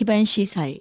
기반 시설.